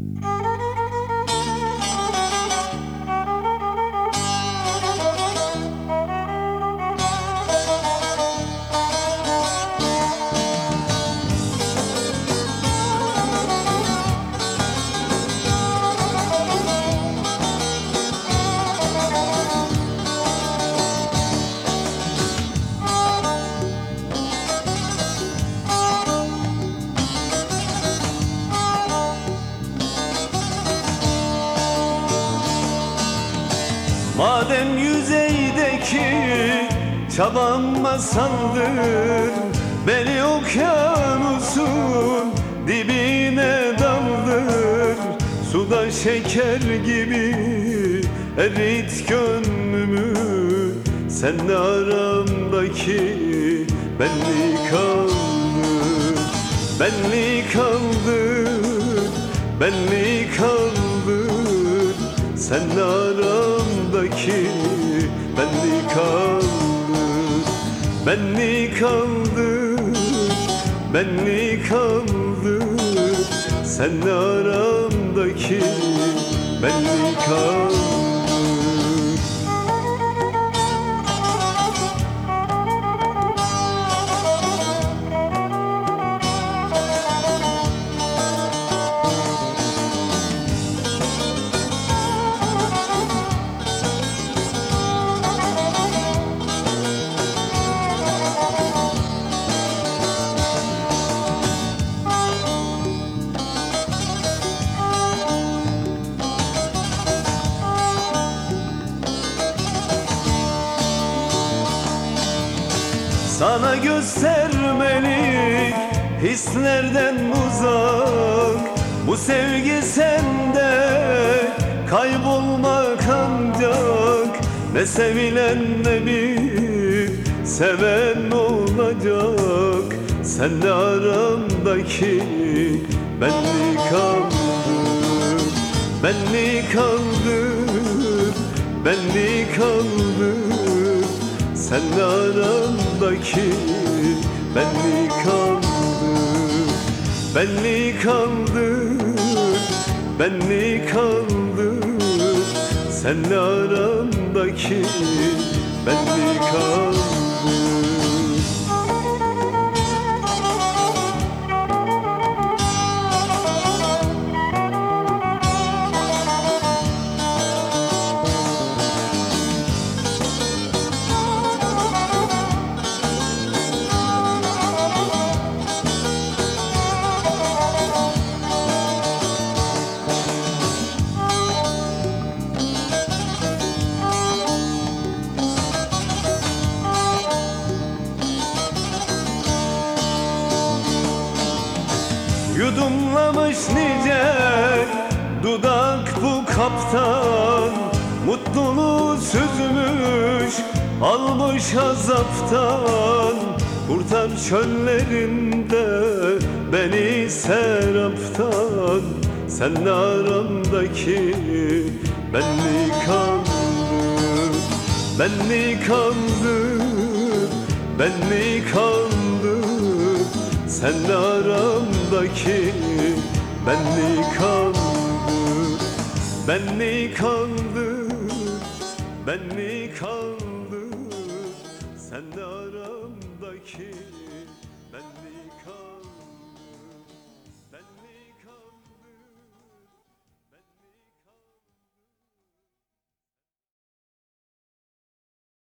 Mm-hmm. Madem yüzeydeki çabam masaldır Beni okyanusun dibine daldır. Suda şeker gibi erit gönlümü Senle aramdaki benlik kaldır Benlik kaldır, benlik kaldır Senle aramdaki benlik kaldır Benlik kaldır, benlik kaldır Senle aramdaki benlik kaldır Sana göstermelik hislerden uzak. Bu sevgi sende kaybolmak ancak. Ne sevilen ne bir seven olacak. Senle aramdaki benlik kaldır Benlik kaldır, benlik kaldır Senle aramdaki benlik kaldır Benlik kaldır, benlik kaldır Senle aramdaki benlik kaldır Yudumlamış nice dudak bu kaptan. Mutluluğu süzmüş almış azaptan. Kurtar çöllerinde beni seraptan. Sen aramdaki benlik kaldır Benlik kaldır, benlik kaldır Senle aramdaki benlik kaldır Benlik kaldır, benlik kaldır Senle aramdaki